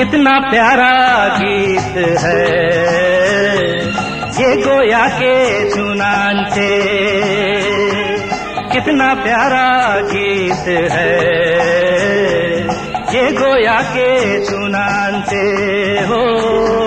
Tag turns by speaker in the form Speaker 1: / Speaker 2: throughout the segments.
Speaker 1: कितना प्यारा गीत है। ये गोया के चुनान से कितना प्यारा गीत है। ये गोया के
Speaker 2: चुनान से हो।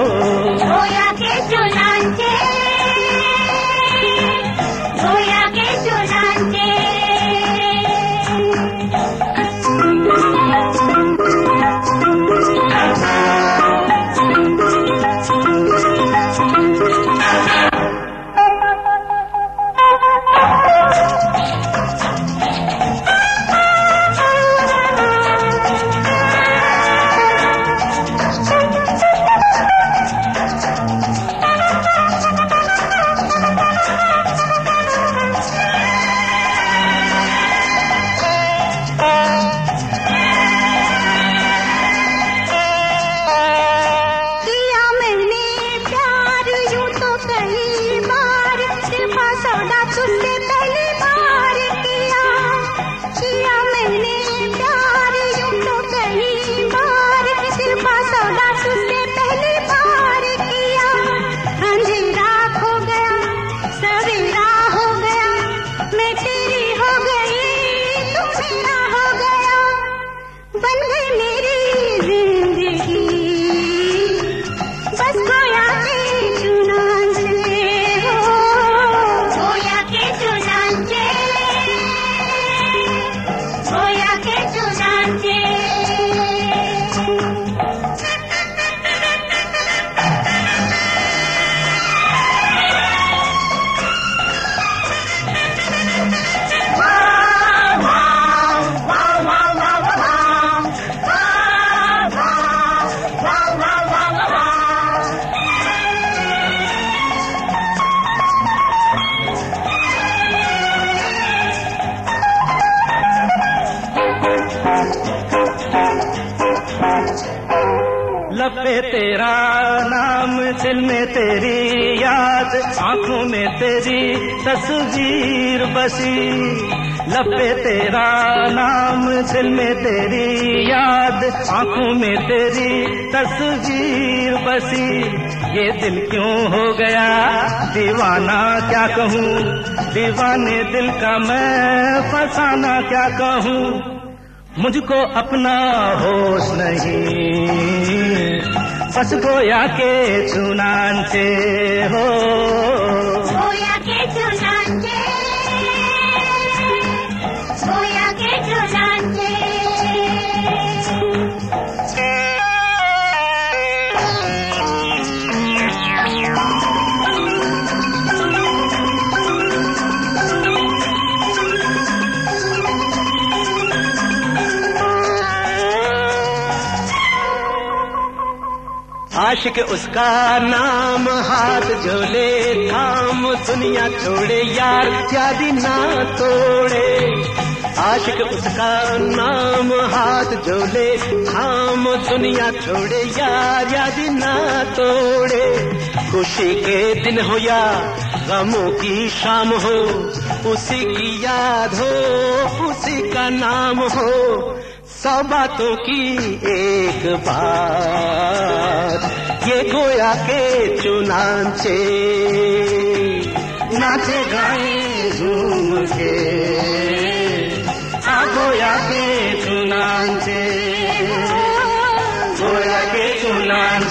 Speaker 1: दिल में तेरी याद, आँखों में तेरी तस्वीर बसी। लपे तेरा नाम दिल में तेरी याद, आँखों में तेरी तस्वीर बसी। ये दिल क्यों हो गया? दीवाना क्या कहूँ? दीवाने दिल का मैं फसाना क्या कहूँ? मुझको अपना होश नहीं। बस गोया के चुनान से हो।
Speaker 2: गोया के चुनान
Speaker 3: आशिक उसका नाम हाथ झोले थाम दुनिया छोड़े यार, यादी ना तोड़े। आशिक उसका नाम हाथ झोले थाम दुनिया छोड़े यार, यादी ना तोड़े। खुशी के दिन हो या गमों की शाम हो, उसी की याद हो, उसी का नाम हो। सौ बातों की एक बात ये गोया के चुनाचे
Speaker 1: नाचे गाए झूम के। आ गोया के चुनान से। गोया के चुनान